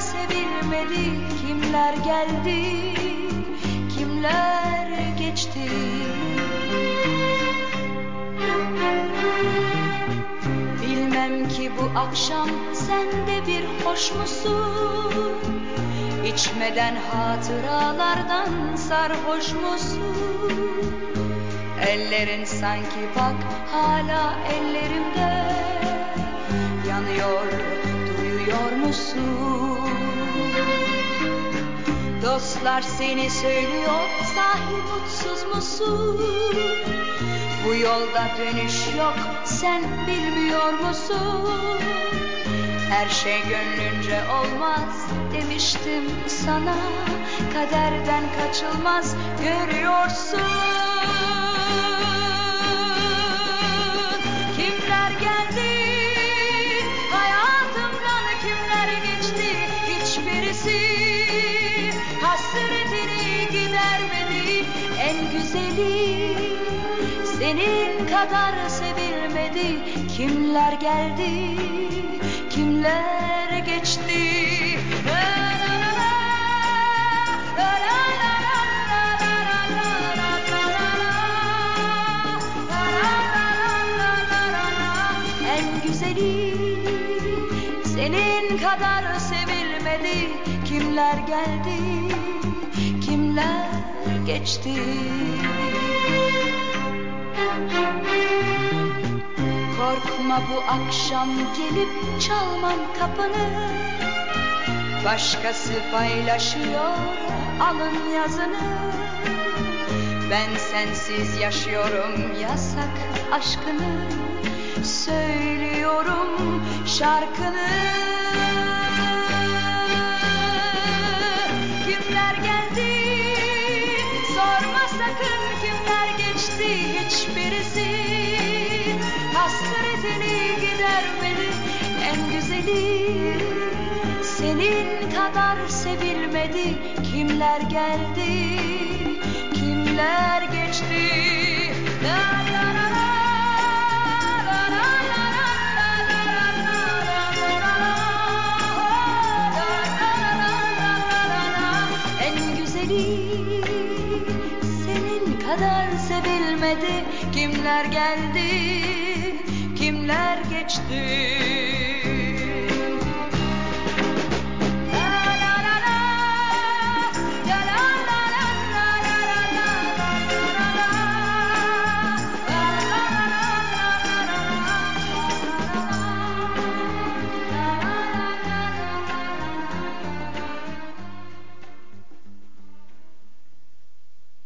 sevilmedi. Kimler geldi kimler geçti? Bilmem ki bu akşam sen de bir hoş musun? İçmeden hatıralardan sarhoş musun? Ellerin sanki bak hala ellerimde Yanıyor duyuyor musun? Dostlar seni söylüyor sahi mutsuz musun? Bu yolda dönüş yok sen bilmiyor musun? Her şey gönlünce olmaz demiştim sana. Kaderden kaçılmaz görüyorsun güzeli Senin kadar sevilmedi kimler geldi kimler geçti. En güzeli senin kadar sevilmedi kimler geldi kimler geçti. Korkma bu akşam gelip çalmam kapını. Başkası paylaşıyor alın yazını. Ben sensiz yaşıyorum yasak aşkını. Söylüyorum şarkını kadar sevilmedi kimler geldi kimler geçti La la la la, kadar sevilmedi kimler geldi kimler geçti